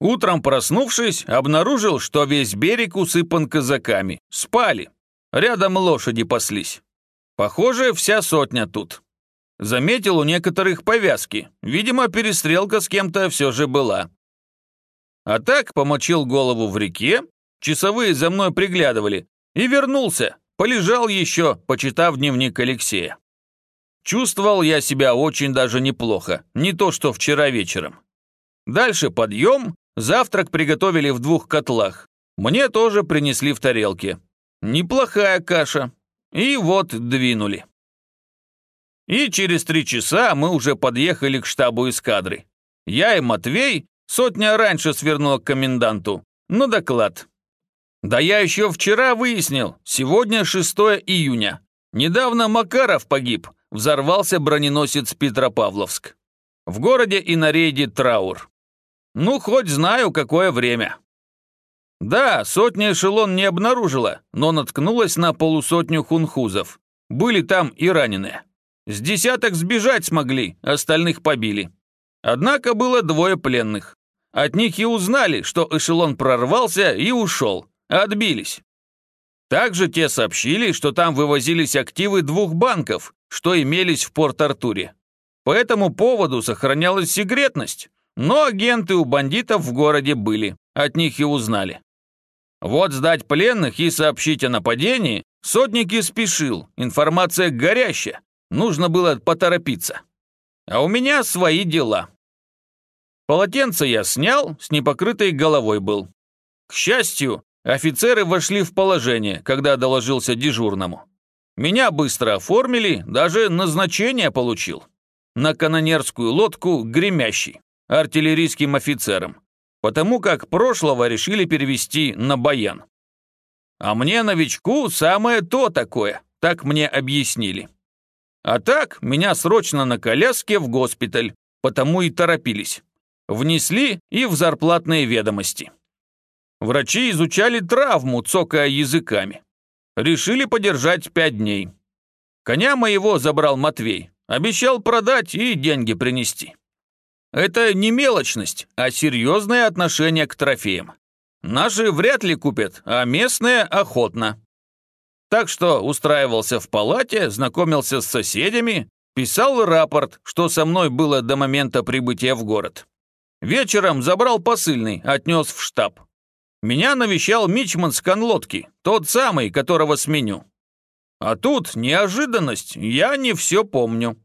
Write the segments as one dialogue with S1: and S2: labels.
S1: Утром проснувшись, обнаружил, что весь берег усыпан казаками. Спали. Рядом лошади паслись. Похоже, вся сотня тут. Заметил у некоторых повязки. Видимо, перестрелка с кем-то все же была. А так помочил голову в реке, часовые за мной приглядывали, и вернулся, полежал еще, почитав дневник Алексея. Чувствовал я себя очень даже неплохо, не то что вчера вечером. Дальше подъем, завтрак приготовили в двух котлах. Мне тоже принесли в тарелке. Неплохая каша. И вот двинули. И через три часа мы уже подъехали к штабу эскадры. Я и Матвей сотня раньше свернула к коменданту. На доклад. Да я еще вчера выяснил, сегодня 6 июня. Недавно Макаров погиб, взорвался броненосец Петропавловск. В городе и на рейде траур. Ну, хоть знаю, какое время. Да, сотня эшелон не обнаружила, но наткнулась на полусотню хунхузов. Были там и раненые. С десяток сбежать смогли, остальных побили. Однако было двое пленных. От них и узнали, что эшелон прорвался и ушел. Отбились. Также те сообщили, что там вывозились активы двух банков, что имелись в Порт-Артуре. По этому поводу сохранялась секретность, но агенты у бандитов в городе были, от них и узнали. Вот сдать пленных и сообщить о нападении сотник и спешил, информация горящая, Нужно было поторопиться. А у меня свои дела. Полотенце я снял, с непокрытой головой был. К счастью, офицеры вошли в положение, когда доложился дежурному. Меня быстро оформили, даже назначение получил. На канонерскую лодку гремящий, артиллерийским офицером, потому как прошлого решили перевести на баян. А мне, новичку, самое то такое, так мне объяснили. А так, меня срочно на коляске в госпиталь, потому и торопились. Внесли и в зарплатные ведомости. Врачи изучали травму, цокая языками. Решили подержать пять дней. Коня моего забрал Матвей. Обещал продать и деньги принести. Это не мелочность, а серьезное отношение к трофеям. Наши вряд ли купят, а местные охотно. Так что устраивался в палате, знакомился с соседями, писал рапорт, что со мной было до момента прибытия в город. Вечером забрал посыльный, отнес в штаб. Меня навещал мичман с конлодки, тот самый, которого сменю. А тут неожиданность, я не все помню.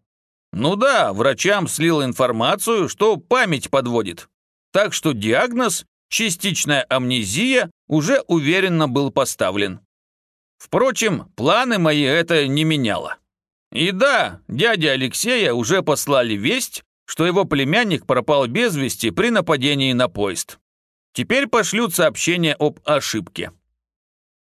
S1: Ну да, врачам слил информацию, что память подводит. Так что диагноз «частичная амнезия» уже уверенно был поставлен. Впрочем, планы мои это не меняло. И да, дядя Алексея уже послали весть, что его племянник пропал без вести при нападении на поезд. Теперь пошлют сообщение об ошибке.